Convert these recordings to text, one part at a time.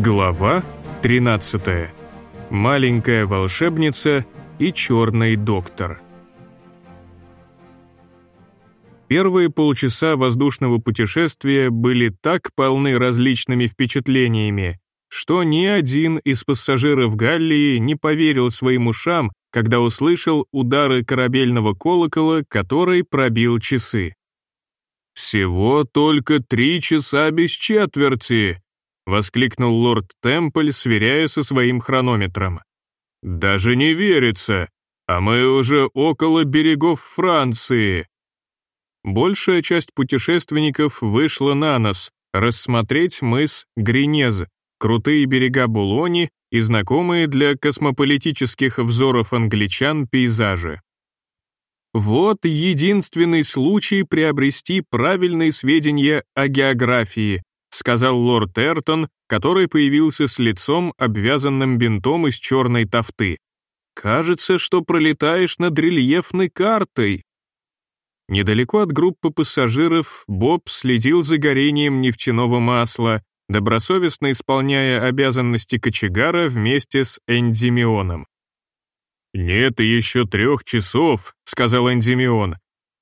Глава 13. Маленькая волшебница и черный доктор. Первые полчаса воздушного путешествия были так полны различными впечатлениями, что ни один из пассажиров Галлии не поверил своим ушам, когда услышал удары корабельного колокола, который пробил часы. «Всего только три часа без четверти!» Воскликнул лорд Темпль, сверяя со своим хронометром. «Даже не верится, а мы уже около берегов Франции». Большая часть путешественников вышла на нас рассмотреть мыс Гринез, крутые берега Булони и знакомые для космополитических взоров англичан пейзажи. Вот единственный случай приобрести правильные сведения о географии, сказал лорд Эртон, который появился с лицом, обвязанным бинтом из черной тофты. «Кажется, что пролетаешь над рельефной картой». Недалеко от группы пассажиров Боб следил за горением нефтяного масла, добросовестно исполняя обязанности кочегара вместе с Эндимионом. «Нет еще трех часов», — сказал Эндимион,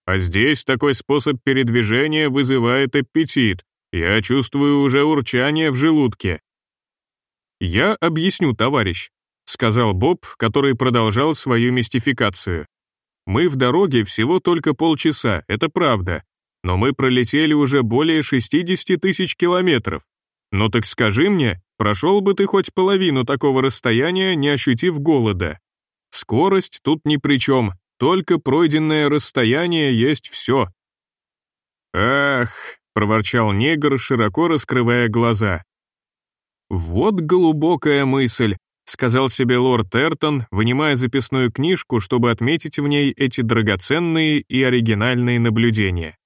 «а здесь такой способ передвижения вызывает аппетит. Я чувствую уже урчание в желудке». «Я объясню, товарищ», — сказал Боб, который продолжал свою мистификацию. «Мы в дороге всего только полчаса, это правда, но мы пролетели уже более 60 тысяч километров. Ну так скажи мне, прошел бы ты хоть половину такого расстояния, не ощутив голода? Скорость тут ни при чем, только пройденное расстояние есть все». «Ах», проворчал негр, широко раскрывая глаза. «Вот глубокая мысль», — сказал себе лорд Эртон, вынимая записную книжку, чтобы отметить в ней эти драгоценные и оригинальные наблюдения.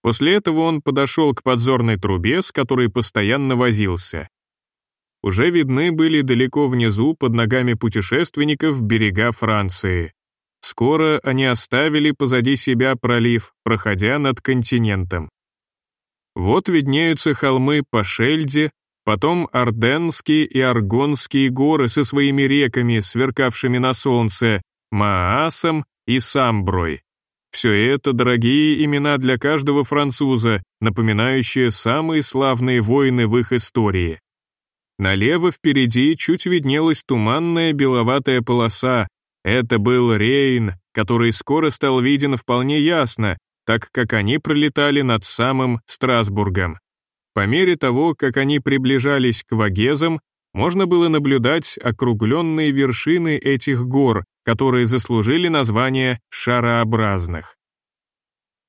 После этого он подошел к подзорной трубе, с которой постоянно возился. Уже видны были далеко внизу, под ногами путешественников, берега Франции. Скоро они оставили позади себя пролив, проходя над континентом. Вот виднеются холмы по Шельде, потом Орденские и Аргонские горы со своими реками, сверкавшими на солнце, Маасом и Самброй. Все это дорогие имена для каждого француза, напоминающие самые славные войны в их истории. Налево впереди чуть виднелась туманная беловатая полоса. Это был Рейн, который скоро стал виден вполне ясно, так как они пролетали над самым Страсбургом. По мере того, как они приближались к Вагезам, можно было наблюдать округленные вершины этих гор, которые заслужили название шарообразных.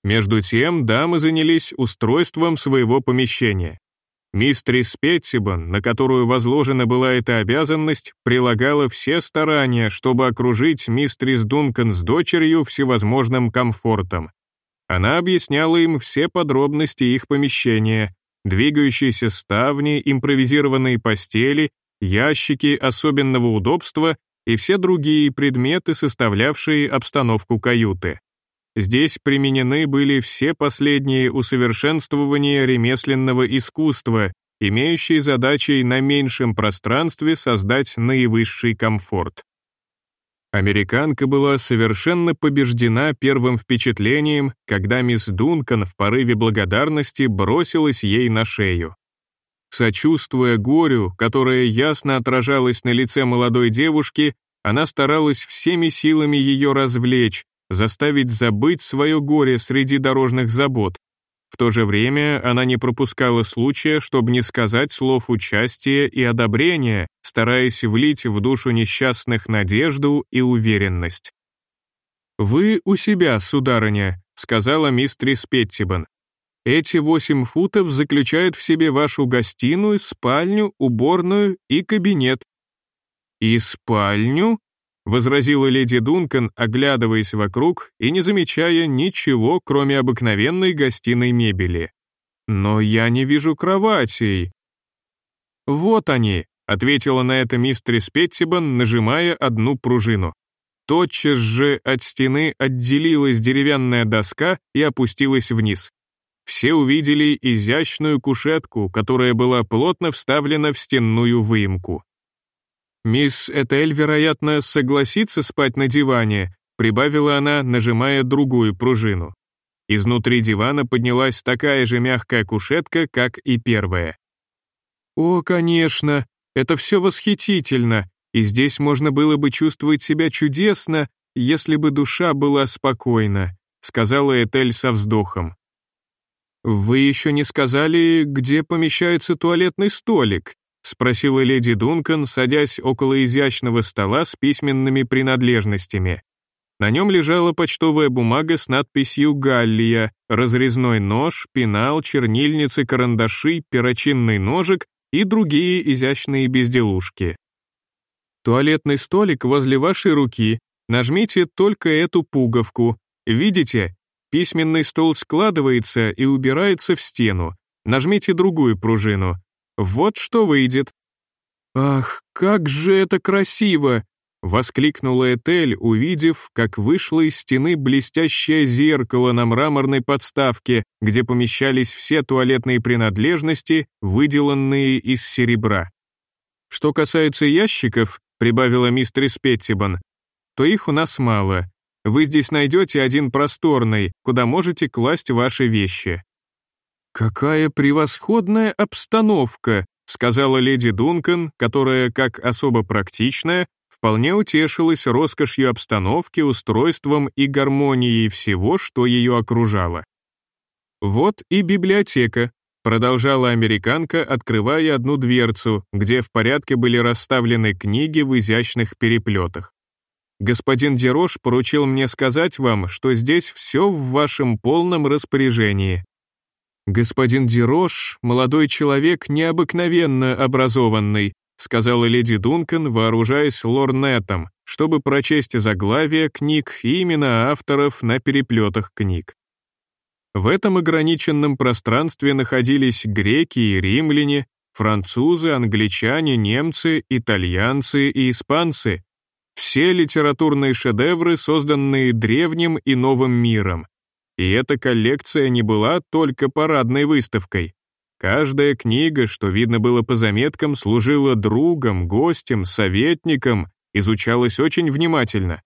Между тем дамы занялись устройством своего помещения. Мистрис Петтибан, на которую возложена была эта обязанность, прилагала все старания, чтобы окружить мистрис Дункан с дочерью всевозможным комфортом. Она объясняла им все подробности их помещения, двигающиеся ставни, импровизированные постели, ящики особенного удобства и все другие предметы, составлявшие обстановку каюты. Здесь применены были все последние усовершенствования ремесленного искусства, имеющие задачей на меньшем пространстве создать наивысший комфорт. Американка была совершенно побеждена первым впечатлением, когда мисс Дункан в порыве благодарности бросилась ей на шею. Сочувствуя горю, которое ясно отражалось на лице молодой девушки, она старалась всеми силами ее развлечь, заставить забыть свое горе среди дорожных забот, в то же время она не пропускала случая, чтобы не сказать слов участия и одобрения, стараясь влить в душу несчастных надежду и уверенность. «Вы у себя, сударыня», — сказала мистрис Петтибан. «Эти восемь футов заключают в себе вашу гостиную, спальню, уборную и кабинет». «И спальню?» — возразила леди Дункан, оглядываясь вокруг и не замечая ничего, кроме обыкновенной гостиной мебели. «Но я не вижу кроватей». «Вот они», — ответила на это мистерис Петтибан, нажимая одну пружину. Тотчас же от стены отделилась деревянная доска и опустилась вниз. все увидели изящную кушетку, которая была плотно вставлена в стенную выемку. «Мисс Этель, вероятно, согласится спать на диване», прибавила она, нажимая другую пружину. Изнутри дивана поднялась такая же мягкая кушетка, как и первая. «О, конечно, это все восхитительно, и здесь можно было бы чувствовать себя чудесно, если бы душа была спокойна», сказала Этель со вздохом. «Вы еще не сказали, где помещается туалетный столик?» Спросила леди Дункан, садясь около изящного стола с письменными принадлежностями. На нем лежала почтовая бумага с надписью «Галлия», разрезной нож, пенал, чернильницы, карандаши, перочинный ножик и другие изящные безделушки. Туалетный столик возле вашей руки. Нажмите только эту пуговку. Видите? Письменный стол складывается и убирается в стену. Нажмите другую пружину. Вот что выйдет. Ах, как же это красиво! Воскликнула Этель, увидев, как вышло из стены блестящее зеркало на мраморной подставке, где помещались все туалетные принадлежности, выделанные из серебра. Что касается ящиков, прибавила мистерис Петтибан, то их у нас мало. Вы здесь найдете один просторный, куда можете класть ваши вещи. «Какая превосходная обстановка», сказала леди Дункан, которая, как особо практичная, вполне утешилась роскошью обстановки, устройством и гармонией всего, что ее окружало. «Вот и библиотека», — продолжала американка, открывая одну дверцу, где в порядке были расставлены книги в изящных переплетах. «Господин Дерош поручил мне сказать вам, что здесь все в вашем полном распоряжении». «Господин Дерош — молодой человек необыкновенно образованный», сказала леди Дункан, вооружаясь лорнетом, чтобы прочесть заглавия книг и имена авторов на переплетах книг. В этом ограниченном пространстве находились греки и римляне, французы, англичане, немцы, итальянцы и испанцы, все литературные шедевры, созданные древним и новым миром. И эта коллекция не была только парадной выставкой. Каждая книга, что видно было по заметкам, служила другом, гостем, советником, изучалась очень внимательно.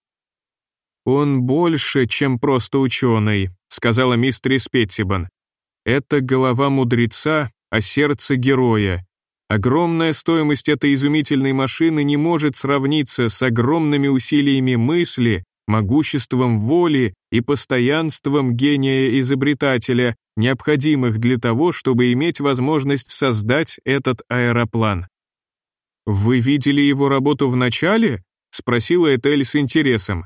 «Он больше, чем просто ученый», — сказала мистерис Петтибан. «Это голова мудреца, а сердце героя. Огромная стоимость этой изумительной машины не может сравниться с огромными усилиями мысли, могуществом воли и постоянством гения-изобретателя, необходимых для того, чтобы иметь возможность создать этот аэроплан. «Вы видели его работу в начале?» — спросила Этель с интересом.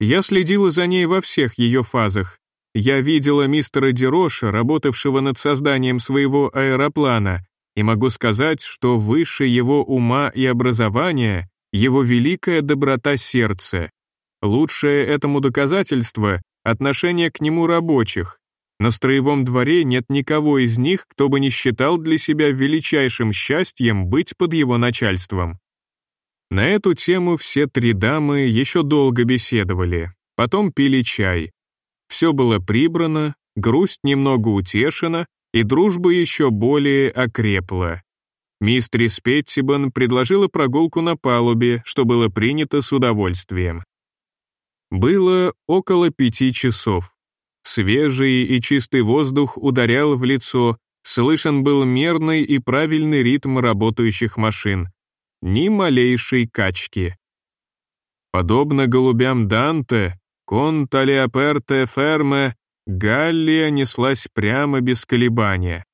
Я следила за ней во всех ее фазах. Я видела мистера Дероша, работавшего над созданием своего аэроплана, и могу сказать, что выше его ума и образования его великая доброта сердца. Лучшее этому доказательство — отношение к нему рабочих. На строевом дворе нет никого из них, кто бы не считал для себя величайшим счастьем быть под его начальством. На эту тему все три дамы еще долго беседовали, потом пили чай. Все было прибрано, грусть немного утешена, и дружба еще более окрепла. Мистрис Петтибан предложила прогулку на палубе, что было принято с удовольствием. Было около пяти часов. Свежий и чистый воздух ударял в лицо, слышен был мерный и правильный ритм работающих машин. Ни малейшей качки. Подобно голубям Данте, кон талиаперте ферме, Галлия неслась прямо без колебания.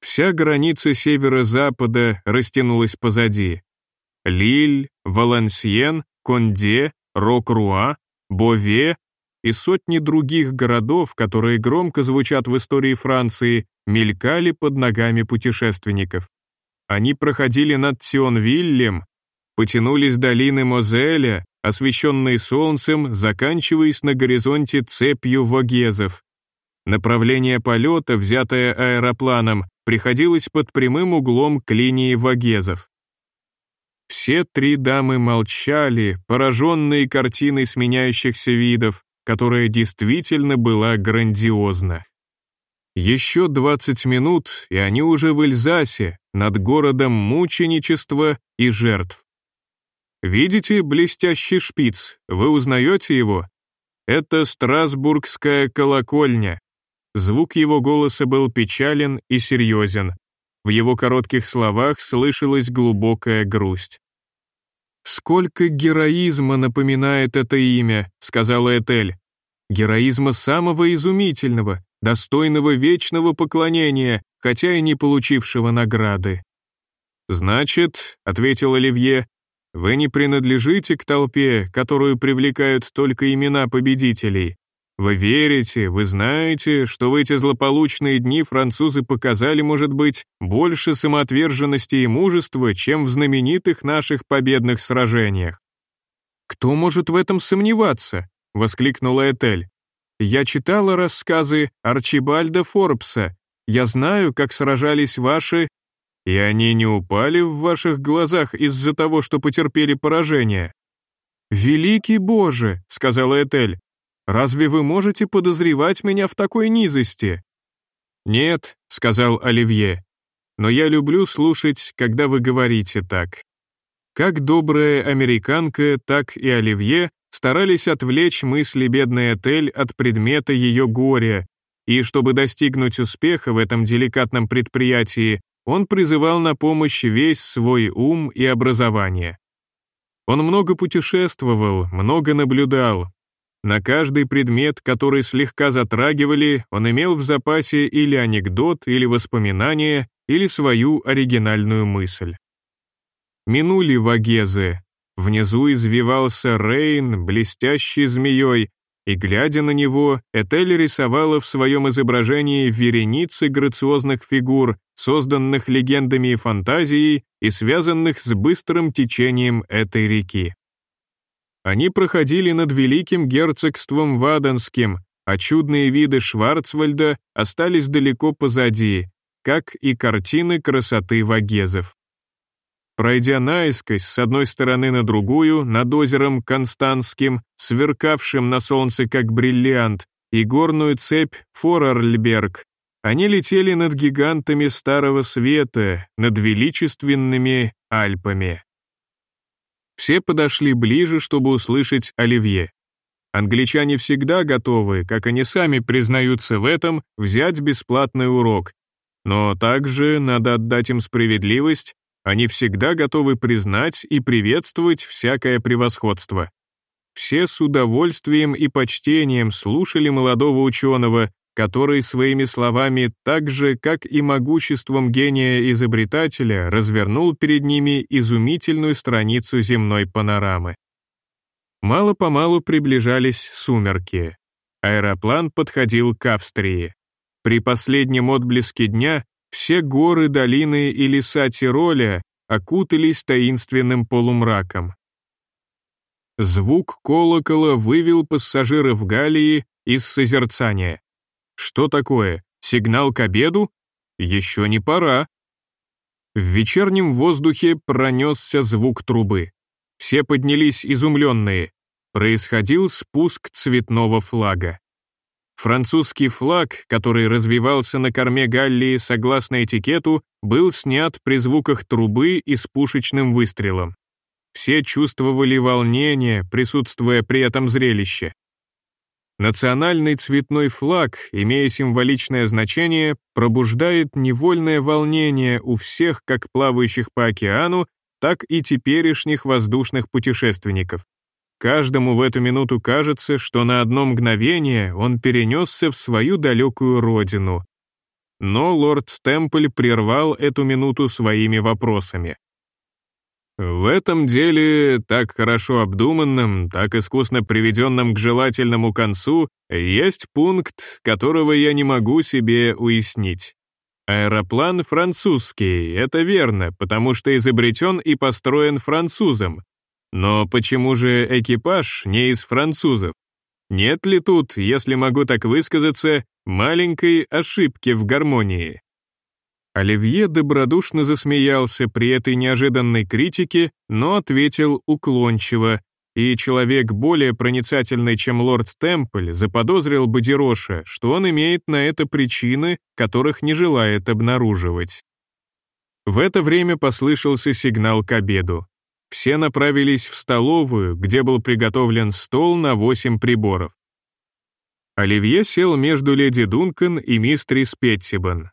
Вся граница северо-запада растянулась позади. Лиль, Валансьен, Конде, Рок-Руа, Бове и сотни других городов, которые громко звучат в истории Франции, мелькали под ногами путешественников. Они проходили над Сионвиллем, потянулись долины Мозеля, освещенные солнцем, заканчиваясь на горизонте цепью вогезов. Направление полета, взятое аэропланом, приходилось под прямым углом к линии вогезов. Все три дамы молчали, пораженные картиной сменяющихся видов, которая действительно была грандиозна. Еще 20 минут, и они уже в Эльзасе, над городом мученичества и жертв. Видите блестящий шпиц, вы узнаете его? Это Страсбургская колокольня. Звук его голоса был печален и серьезен. В его коротких словах слышалась глубокая грусть. «Сколько героизма напоминает это имя», — сказала Этель. «Героизма самого изумительного, достойного вечного поклонения, хотя и не получившего награды». «Значит», — ответил Оливье, вы не принадлежите к толпе, которую привлекают только имена победителей. Вы верите, вы знаете, что в эти злополучные дни французы показали, может быть, больше самоотверженности и мужества, чем в знаменитых наших победных сражениях. «Кто может в этом сомневаться?» — воскликнула Этель. «Я читала рассказы Арчибальда Форбса. Я знаю, как сражались ваши и они не упали в ваших глазах из-за того, что потерпели поражение. «Великий Боже!» — сказала Этель. «Разве вы можете подозревать меня в такой низости?» «Нет», — сказал Оливье, «но я люблю слушать, когда вы говорите так». Как добрая американка, так и Оливье старались отвлечь мысли бедной Этель от предмета ее горя, и чтобы достигнуть успеха в этом деликатном предприятии, он призывал на помощь весь свой ум и образование. Он много путешествовал, много наблюдал. На каждый предмет, который слегка затрагивали, он имел в запасе или анекдот, или воспоминание, или свою оригинальную мысль. Минули вагезы. Внизу извивался Рейн, блестящий змеей, и, глядя на него, Этель рисовала в своем изображении вереницы грациозных фигур, созданных легендами и фантазией и связанных с быстрым течением этой реки. Они проходили над великим герцогством Ваденским, а чудные виды Шварцвальда остались далеко позади, как и картины красоты вагезов. Пройдя наискось с одной стороны на другую, над озером Константским, сверкавшим на солнце как бриллиант, и горную цепь Форарльберг, они летели над гигантами Старого Света, над величественными Альпами. Все подошли ближе, чтобы услышать Оливье. Англичане всегда готовы, как они сами признаются в этом, взять бесплатный урок. Но также, надо отдать им справедливость, они всегда готовы признать и приветствовать всякое превосходство. Все с удовольствием и почтением слушали молодого ученого, который своими словами так же, как и могуществом гения-изобретателя, развернул перед ними изумительную страницу земной панорамы. Мало-помалу приближались сумерки. Аэроплан подходил к Австрии. При последнем отблеске дня все горы, долины и леса Тироля окутались таинственным полумраком. Звук колокола вывел пассажиров в Галлии из созерцания. Что такое? Сигнал к обеду? Еще не пора. В вечернем воздухе пронесся звук трубы. Все поднялись изумленные. Происходил спуск цветного флага. Французский флаг, который развивался на корме Галлии согласно этикету, был снят при звуках трубы и с пушечным выстрелом. Все чувствовали волнение, присутствуя при этом зрелище. Национальный цветной флаг, имея символичное значение, пробуждает невольное волнение у всех как плавающих по океану, так и теперешних воздушных путешественников. Каждому в эту минуту кажется, что на одно мгновение он перенесся в свою далекую родину. Но лорд Темпль прервал эту минуту своими вопросами. В этом деле, так хорошо обдуманном, так искусно приведенном к желательному концу, есть пункт, которого я не могу себе уяснить. Аэроплан французский, это верно, потому что изобретен и построен французом, но почему же экипаж не из французов? Нет ли тут, если могу так высказаться, маленькой ошибки в гармонии? Оливье добродушно засмеялся при этой неожиданной критике, но ответил уклончиво, и человек более проницательный, чем лорд Темпль, заподозрил бы Дероша, что он имеет на это причины, которых не желает обнаруживать. В это время послышался сигнал к обеду. Все направились в столовую, где был приготовлен стол на восемь приборов. Оливье сел между леди Дункан и мистерис Петтибан.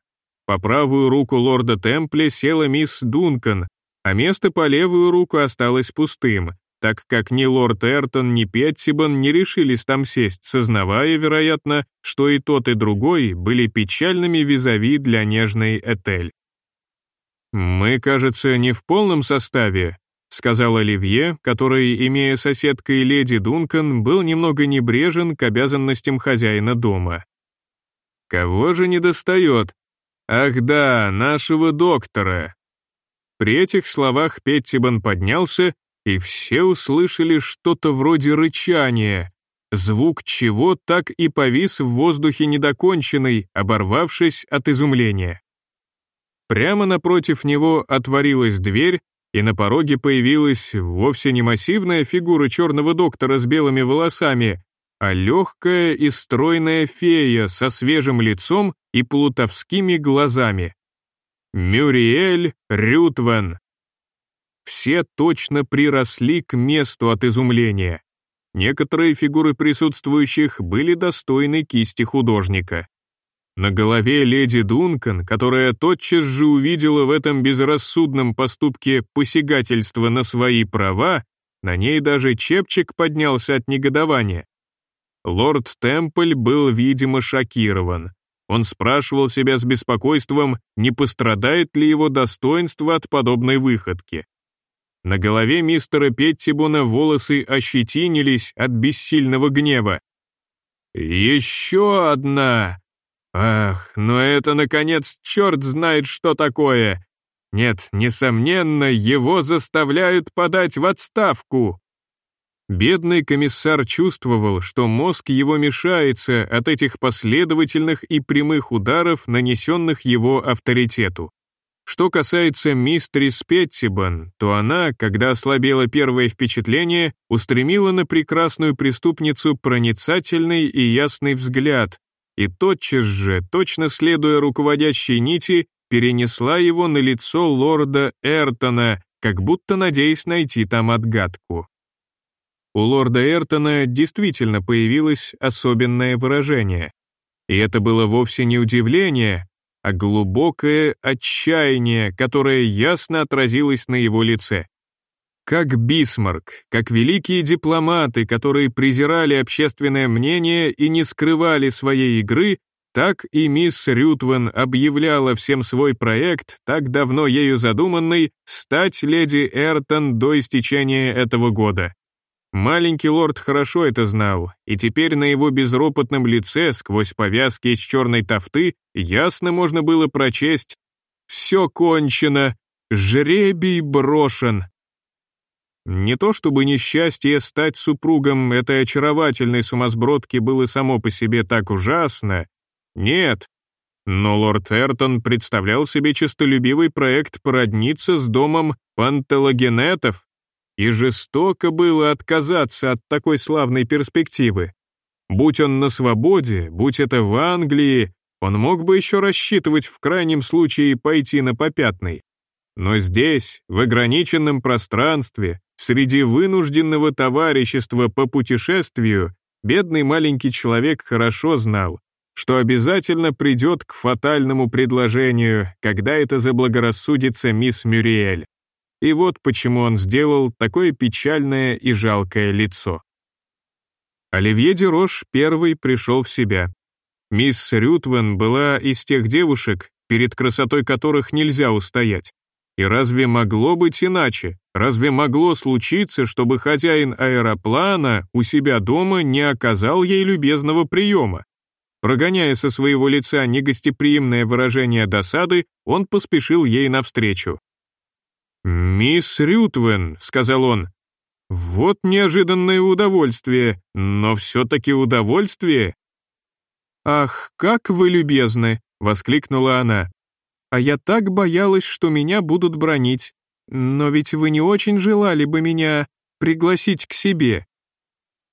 По правую руку лорда Темпля села мисс Дункан, а место по левую руку осталось пустым, так как ни лорд Эртон, ни Петтибан не решились там сесть, сознавая, вероятно, что и тот, и другой были печальными визави для нежной Этель. «Мы, кажется, не в полном составе», — сказал Оливье, который, имея соседкой леди Дункан, был немного небрежен к обязанностям хозяина дома. «Кого же не достает? Ах да, нашего доктора!» При этих словах Петтибан поднялся, и все услышали что-то вроде рычания, звук чего так и повис в воздухе недоконченный, оборвавшись от изумления. Прямо напротив него отворилась дверь, и на пороге появилась вовсе не массивная фигура черного доктора с белыми волосами, а легкая и стройная фея со свежим лицом и плутовскими глазами. Мюриэль Рютвен. Все точно приросли к месту от изумления. Некоторые фигуры присутствующих были достойны кисти художника. На голове леди Дункан, которая тотчас же увидела в этом безрассудном поступке посягательство на свои права, на ней даже чепчик поднялся от негодования. Лорд Темпль был, видимо, шокирован. Он спрашивал себя с беспокойством, не пострадает ли его достоинство от подобной выходки. На голове мистера Петтибона волосы ощетинились от бессильного гнева. «Еще одна!» Ах, но это, наконец, черт знает, что такое. Нет, несомненно, его заставляют подать в отставку. Бедный комиссар чувствовал, что мозг его мешается от этих последовательных и прямых ударов, нанесенных его авторитету. Что касается мистерис Петтибан, то она, когда ослабело первое впечатление, устремила на прекрасную преступницу проницательный и ясный взгляд, и тотчас же, точно следуя руководящей нити, перенесла его на лицо лорда Эртона, как будто надеясь найти там отгадку. У лорда Эртона действительно появилось особенное выражение. И это было вовсе не удивление, а глубокое отчаяние, которое ясно отразилось на его лице. Как Бисмарк, как великие дипломаты, которые презирали общественное мнение и не скрывали своей игры, так и мисс Рютвен объявляла всем свой проект, так давно ею задуманный, стать леди Эртон до истечения этого года. Маленький лорд хорошо это знал, и теперь на его безропотном лице, сквозь повязки из черной тофты, ясно можно было прочесть «Все кончено, жребий брошен, не то чтобы несчастье стать супругом этой очаровательной сумасбродки было само по себе так ужасно, нет. Но лорд Эртон представлял себе честолюбивый проект породниться с домом панталогенетов, и жестоко было отказаться от такой славной перспективы. Будь он на свободе, будь это в Англии, он мог бы еще рассчитывать в крайнем случае пойти на попятный. Но здесь, в ограниченном пространстве, среди вынужденного товарищества по путешествию, бедный маленький человек хорошо знал, что обязательно придет к фатальному предложению, когда это заблагорассудится мисс Мюриэль. И вот почему он сделал такое печальное и жалкое лицо. Оливье Дерош первый пришел в себя. Мисс Рютвен была из тех девушек, перед красотой которых нельзя устоять. И разве могло быть иначе? Разве могло случиться, чтобы хозяин аэроплана у себя дома не оказал ей любезного приема? Прогоняя со своего лица негостеприимное выражение досады, он поспешил ей навстречу. «Мисс Рютвен», — сказал он, — «вот неожиданное удовольствие, но все-таки удовольствие». «Ах, как вы любезны!» — воскликнула она. А я так боялась, что меня будут бронить. Но ведь вы не очень желали бы меня... пригласить к себе».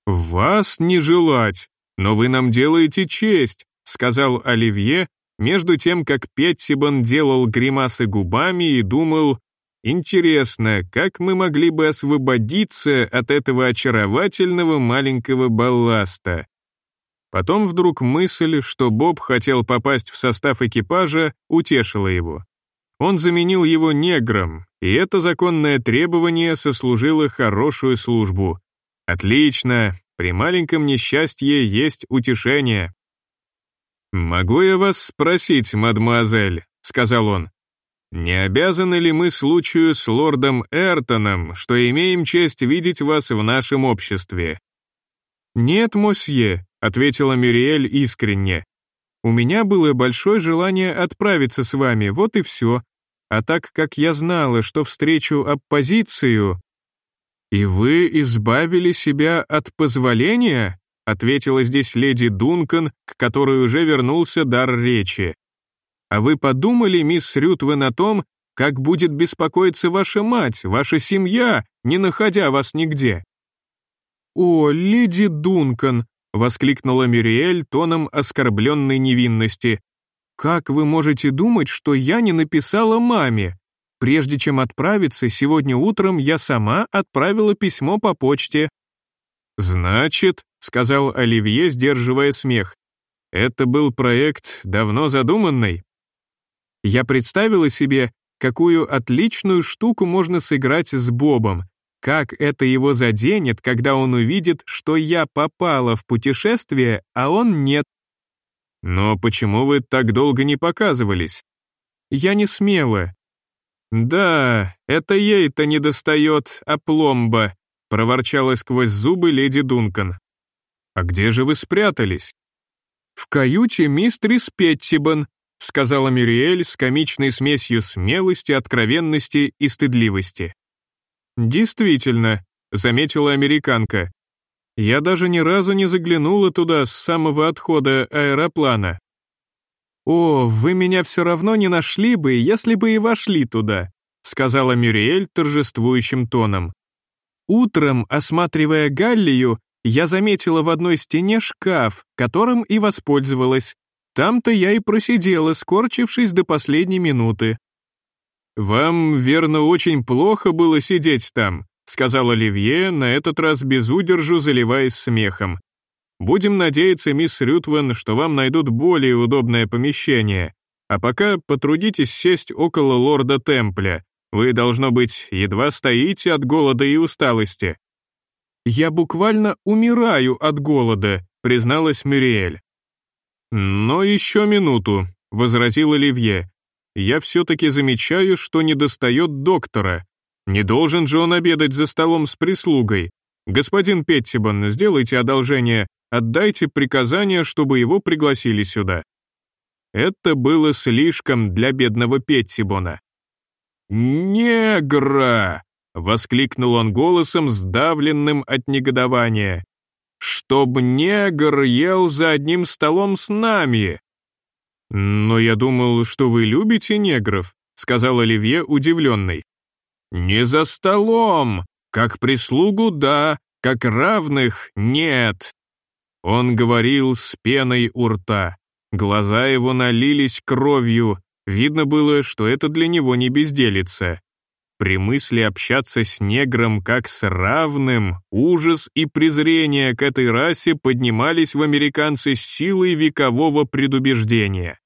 «Вас не желать, но вы нам делаете честь», сказал Оливье, между тем, как Петтибан делал гримасы губами и думал, «Интересно, как мы могли бы освободиться от этого очаровательного маленького балласта?» Потом вдруг мысль, что Боб хотел попасть в состав экипажа, утешила его. Он заменил его негром, и это законное требование сослужило хорошую службу. Отлично, при маленьком несчастье есть утешение. «Могу я вас спросить, мадемуазель?» — сказал он. «Не обязаны ли мы случаю с лордом Эртоном, что имеем честь видеть вас в нашем обществе?» «Нет, мосье», — ответила Мюриэль искренне. «У меня было большое желание отправиться с вами, вот и все. А так как я знала, что встречу оппозицию...» «И вы избавили себя от позволения?» ответила здесь леди Дункан, к которой уже вернулся дар речи. А вы подумали, мисс Рютвен, о том, как будет беспокоиться ваша мать, ваша семья, не находя вас нигде? «О, леди Дункан!» — воскликнула Мюриэль тоном оскорбленной невинности. «Как вы можете думать, что я не написала маме? Прежде чем отправиться, сегодня утром я сама отправила письмо по почте». «Значит», сказал Оливье, сдерживая смех. Это был проект давно задуманный. Я представила себе, какую отличную штуку можно сыграть с Бобом, как это его заденет, когда он увидит, что я попала в путешествие, а он нет. Но почему вы так долго не показывались? Я не смела. Да, это ей-то не достает опломба, проворчала сквозь зубы леди Дункан. «А где же вы спрятались?» «В каюте мистерис Петтибан», сказала Мюриэль с комичной смесью смелости, откровенности и стыдливости. «Действительно», — заметила американка. «Я даже ни разу не заглянула туда с самого отхода аэроплана». «О, вы меня все равно не нашли бы, если бы и вошли туда», сказала Мюриэль торжествующим тоном. Утром, осматривая Галлию, я заметила в одной стене шкаф, которым и воспользовалась. Там-то я и просидела, скорчившись до последней минуты. «Вам, верно, очень плохо было сидеть там», сказал Оливье, на этот раз без удержу заливаясь смехом. «Будем надеяться, мисс Рютвен, что вам найдут более удобное помещение. А пока потрудитесь сесть около лорда Темпля. Вы, должно быть, едва стоите от голода и усталости. «Я буквально умираю от голода», — призналась Мюриэль. «Но еще минуту», — возразил Оливье. «Я все-таки замечаю, что недостает доктора. Не должен же он обедать за столом с прислугой. Господин Петтибан, сделайте одолжение, отдайте приказание, чтобы его пригласили сюда». Это было слишком для бедного Петтибона. «Негра!» — воскликнул он голосом, сдавленным от негодования. «Чтоб негр ел за одним столом с нами!» «Но я думал, что вы любите негров», — сказал Оливье, удивленный. «Не за столом! Как прислугу — да, как равных — нет!» Он говорил с пеной у рта. Глаза его налились кровью, видно было, что это для него не безделица. При мысли общаться с негром как с равным, ужас и презрение к этой расе поднимались в американце с силой векового предубеждения.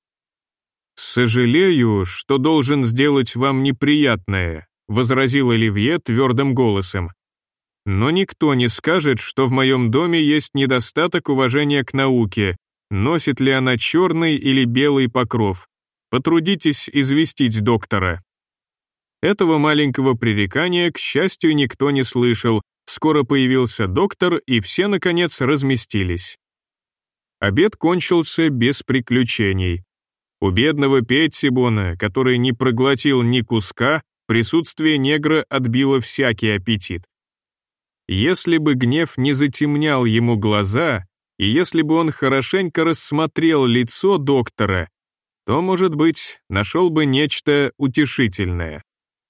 «Сожалею, что должен сделать вам неприятное», возразил Оливье твердым голосом. «Но никто не скажет, что в моем доме есть недостаток уважения к науке, носит ли она черный или белый покров. Потрудитесь известить доктора». Этого маленького пререкания, к счастью, никто не слышал. Скоро появился доктор, и все, наконец, разместились. Обед кончился без приключений. У бедного Петтибона, который не проглотил ни куска, присутствие негра отбило всякий аппетит. Если бы гнев не затемнял ему глаза, и если бы он хорошенько рассмотрел лицо доктора, то, может быть, нашел бы нечто утешительное.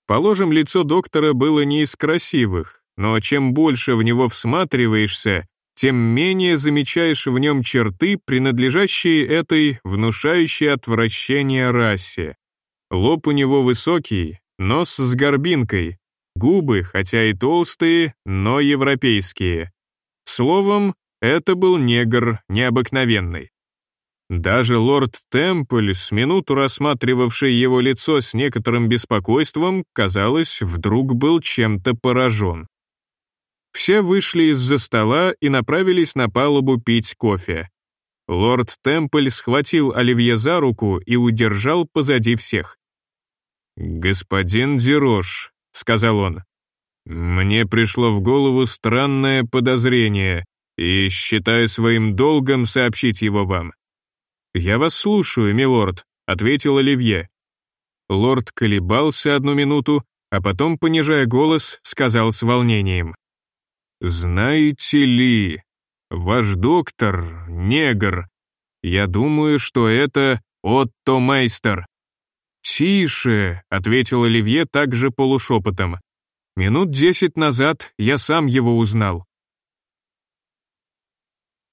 Положим, лицо доктора было не из красивых, но чем больше в него всматриваешься, тем менее замечаешь в нем черты, принадлежащие этой внушающей отвращение расе. Лоб у него высокий, нос с горбинкой, губы, хотя и толстые, но европейские. Словом, это был негр необыкновенный. Даже лорд Темпль, с минуту рассматривавший его лицо с некоторым беспокойством, казалось, вдруг был чем-то поражен. Все вышли из-за стола и направились на палубу пить кофе. Лорд Темпль схватил Оливье за руку и удержал позади всех. «Господин Дирош», — сказал он, — «мне пришло в голову странное подозрение, и считаю своим долгом сообщить его вам». «Я вас слушаю, милорд», — ответил Оливье. Лорд колебался одну минуту, а потом, понижая голос, сказал с волнением. «Знаете ли, ваш доктор — негр. Я думаю, что это Отто Мейстер». «Тише», — ответил Оливье также полушепотом. «Минут десять назад я сам его узнал.